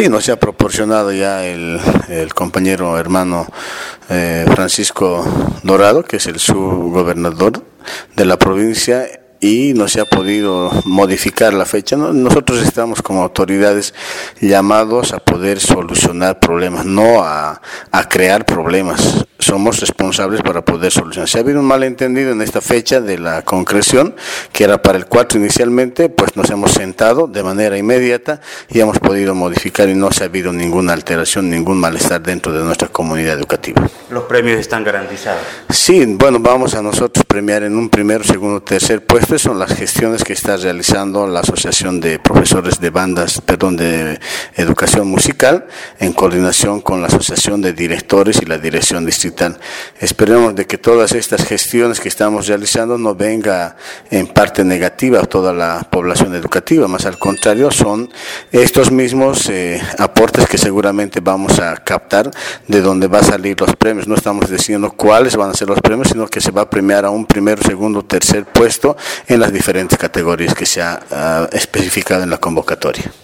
Sí, nos ha proporcionado ya el, compañero hermano eh, Francisco Dorado, que es el subgobernador de la provincia y no se ha podido modificar la fecha. Nosotros estamos como autoridades llamados a poder solucionar problemas, no a, a crear problemas somos responsables para poder solucionar. Si ha habido un malentendido en esta fecha de la concreción, que era para el 4 inicialmente, pues nos hemos sentado de manera inmediata y hemos podido modificar y no se ha habido ninguna alteración, ningún malestar dentro de nuestra comunidad educativa. ¿Los premios están garantizados? Sí, bueno, vamos a nosotros premiar en un primero, segundo, tercer puesto. Son las gestiones que está realizando la Asociación de Profesores de Bandas, perdón, de Educación Musical, en coordinación con la Asociación de Directores y la Dirección Distrital Esperemos de que todas estas gestiones que estamos realizando no venga en parte negativa a toda la población educativa, más al contrario, son estos mismos eh, aportes que seguramente vamos a captar de donde va a salir los premios. No estamos diciendo cuáles van a ser los premios, sino que se va a premiar a un primero, segundo, tercer puesto en las diferentes categorías que se ha ah, especificado en la convocatoria.